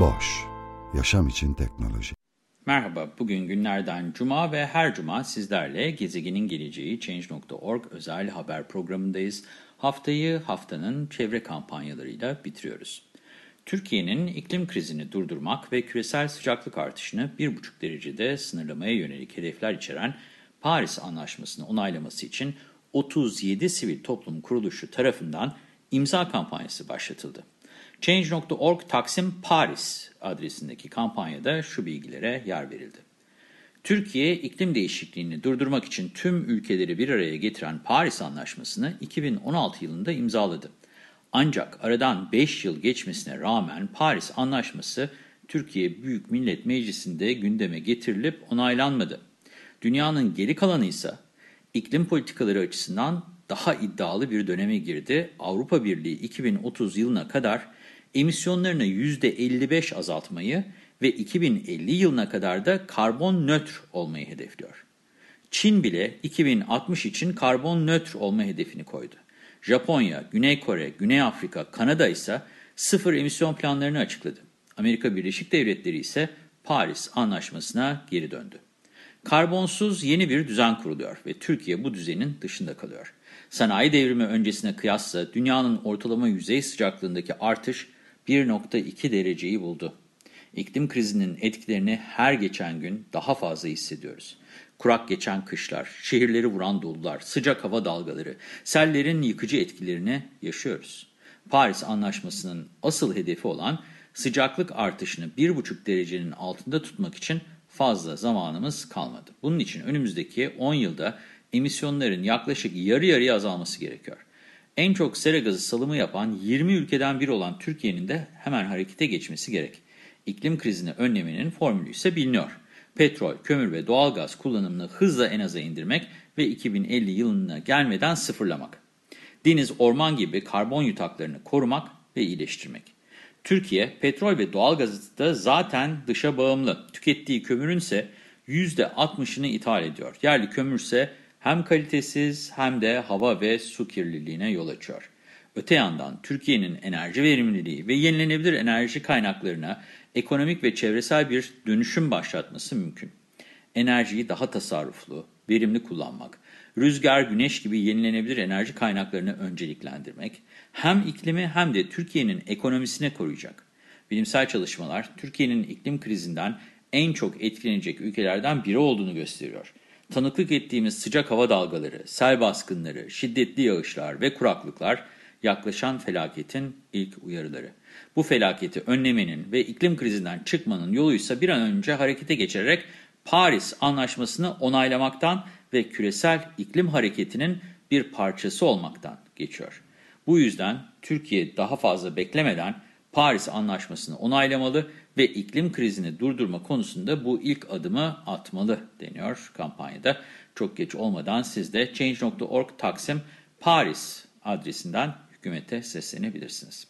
Boş, yaşam için teknoloji. Merhaba, bugün günlerden cuma ve her cuma sizlerle Gezegenin Geleceği Change.org özel haber programındayız. Haftayı haftanın çevre kampanyalarıyla bitiriyoruz. Türkiye'nin iklim krizini durdurmak ve küresel sıcaklık artışını 1,5 derecede sınırlamaya yönelik hedefler içeren Paris Anlaşması'nı onaylaması için 37 sivil toplum kuruluşu tarafından imza kampanyası başlatıldı. Change.org Taksim Paris adresindeki kampanyada şu bilgilere yer verildi. Türkiye, iklim değişikliğini durdurmak için tüm ülkeleri bir araya getiren Paris Anlaşması'nı 2016 yılında imzaladı. Ancak aradan 5 yıl geçmesine rağmen Paris Anlaşması Türkiye Büyük Millet Meclisi'nde gündeme getirilip onaylanmadı. Dünyanın geri kalanı ise iklim politikaları açısından daha iddialı bir döneme girdi. Avrupa Birliği 2030 yılına kadar emisyonlarını %55 azaltmayı ve 2050 yılına kadar da karbon nötr olmayı hedefliyor. Çin bile 2060 için karbon nötr olma hedefini koydu. Japonya, Güney Kore, Güney Afrika, Kanada ise sıfır emisyon planlarını açıkladı. Amerika Birleşik Devletleri ise Paris Anlaşması'na geri döndü. Karbonsuz yeni bir düzen kuruluyor ve Türkiye bu düzenin dışında kalıyor. Sanayi devrimi öncesine kıyasla dünyanın ortalama yüzey sıcaklığındaki artış 1.2 dereceyi buldu. İklim krizinin etkilerini her geçen gün daha fazla hissediyoruz. Kurak geçen kışlar, şehirleri vuran dolular, sıcak hava dalgaları, sellerin yıkıcı etkilerini yaşıyoruz. Paris Anlaşması'nın asıl hedefi olan sıcaklık artışını 1,5 derecenin altında tutmak için fazla zamanımız kalmadı. Bunun için önümüzdeki 10 yılda emisyonların yaklaşık yarı yarıya azalması gerekiyor. En çok sera gazı salımı yapan 20 ülkeden biri olan Türkiye'nin de hemen harekete geçmesi gerek. İklim krizini önlemenin formülü ise biliniyor. Petrol, kömür ve doğalgaz kullanımını hızla en aza indirmek ve 2050 yılına gelmeden sıfırlamak. Deniz, orman gibi karbon yutaklarını korumak ve iyileştirmek. Türkiye, petrol ve doğalgazda zaten dışa bağımlı. Tükettiği kömürün ise %60'ını ithal ediyor. Yerli kömürse hem kalitesiz hem de hava ve su kirliliğine yol açıyor. Öte yandan Türkiye'nin enerji verimliliği ve yenilenebilir enerji kaynaklarına ekonomik ve çevresel bir dönüşüm başlatması mümkün. Enerjiyi daha tasarruflu, verimli kullanmak, rüzgar, güneş gibi yenilenebilir enerji kaynaklarını önceliklendirmek, hem iklimi hem de Türkiye'nin ekonomisine koruyacak. Bilimsel çalışmalar, Türkiye'nin iklim krizinden en çok etkilenecek ülkelerden biri olduğunu gösteriyor. Tanıklık ettiğimiz sıcak hava dalgaları, sel baskınları, şiddetli yağışlar ve kuraklıklar yaklaşan felaketin ilk uyarıları. Bu felaketi önlemenin ve iklim krizinden çıkmanın yoluysa bir an önce harekete geçerek Paris Anlaşması'nı onaylamaktan ve küresel iklim hareketinin bir parçası olmaktan geçiyor. Bu yüzden Türkiye daha fazla beklemeden Paris Anlaşması'nı onaylamalı ve iklim krizini durdurma konusunda bu ilk adımı atmalı deniyor kampanyada. Çok geç olmadan siz de Change.org Taksim Paris adresinden hükümete seslenebilirsiniz.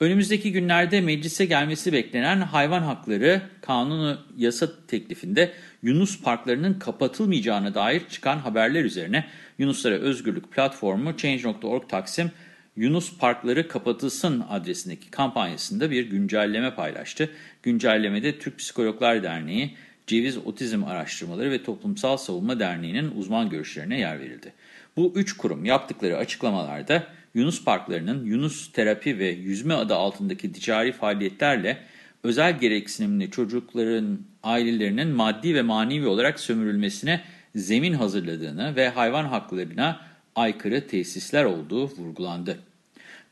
Önümüzdeki günlerde meclise gelmesi beklenen hayvan hakları kanunu yasa teklifinde Yunus parklarının kapatılmayacağına dair çıkan haberler üzerine Yunuslara Özgürlük Platformu Change.org Taksim Yunus Parkları Kapatılsın adresindeki kampanyasında bir güncelleme paylaştı. Güncellemede Türk Psikologlar Derneği, Ceviz Otizm Araştırmaları ve Toplumsal Savunma Derneği'nin uzman görüşlerine yer verildi. Bu üç kurum yaptıkları açıklamalarda Yunus parklarının Yunus terapi ve yüzme adı altındaki ticari faaliyetlerle özel gereksinimli çocukların ailelerinin maddi ve manevi olarak sömürülmesine zemin hazırladığını ve hayvan haklarına aykırı tesisler olduğu vurgulandı.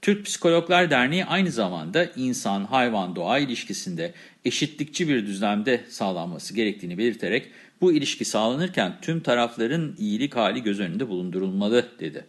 Türk Psikologlar Derneği aynı zamanda insan-hayvan-doğa ilişkisinde eşitlikçi bir düzlemde sağlanması gerektiğini belirterek bu ilişki sağlanırken tüm tarafların iyilik hali göz önünde bulundurulmalı dedi.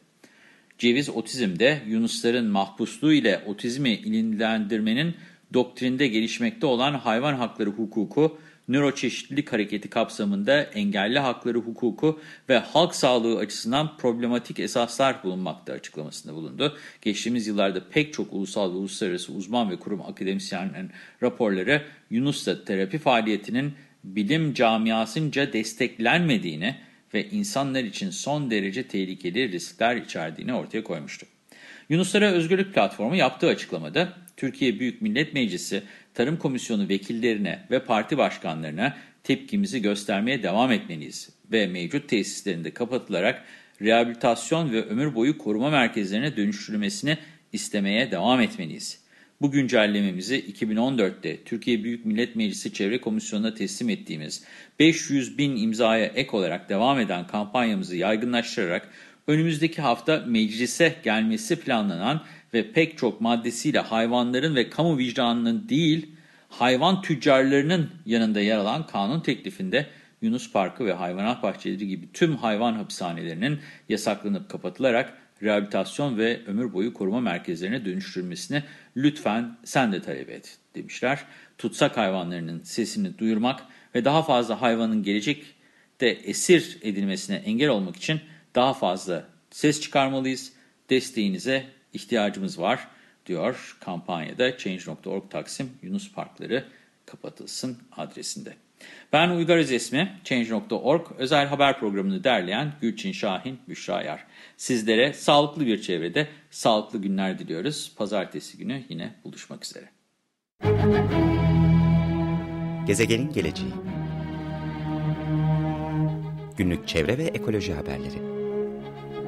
Ceviz otizmde Yunusların mahpusluğu ile otizmi ilindilendirmenin doktrinde gelişmekte olan hayvan hakları hukuku, nöroçeşitlilik hareketi kapsamında engelli hakları hukuku ve halk sağlığı açısından problematik esaslar bulunmakta açıklamasında bulundu. Geçtiğimiz yıllarda pek çok ulusal ve uluslararası uzman ve kurum akademisyenlerin raporları Yunus'ta terapi faaliyetinin bilim camiasınca desteklenmediğini ve insanlar için son derece tehlikeli riskler içerdiğini ortaya koymuştu. Yunuslara Özgürlük Platformu yaptığı açıklamada Türkiye Büyük Millet Meclisi Tarım Komisyonu vekillerine ve parti başkanlarına tepkimizi göstermeye devam etmeliyiz ve mevcut tesislerinde kapatılarak rehabilitasyon ve ömür boyu koruma merkezlerine dönüştürülmesini istemeye devam etmeliyiz. Bu güncellememizi 2014'te Türkiye Büyük Millet Meclisi Çevre Komisyonu'na teslim ettiğimiz 500 bin imzaya ek olarak devam eden kampanyamızı yaygınlaştırarak önümüzdeki hafta meclise gelmesi planlanan ve pek çok maddesiyle hayvanların ve kamu vicdanının değil, hayvan tüccarlarının yanında yer alan kanun teklifinde Yunus Parkı ve hayvanat bahçeleri gibi tüm hayvan hapishanelerinin yasaklanıp kapatılarak rehabilitasyon ve ömür boyu koruma merkezlerine dönüştürülmesini lütfen sen de talep et demişler. Tutsak hayvanlarının sesini duyurmak ve daha fazla hayvanın gelecekte esir edilmesine engel olmak için daha fazla ses çıkarmalıyız. Desteğinize ihtiyacımız var diyor kampanyada Change.org Taksim Yunus Parkları kapatılsın adresinde. Ben Uygar Özesmi, Change.org özel haber programını derleyen Gülçin Şahin Büşra Yar. Sizlere sağlıklı bir çevrede sağlıklı günler diliyoruz. Pazartesi günü yine buluşmak üzere. Gezegenin geleceği Günlük çevre ve ekoloji haberleri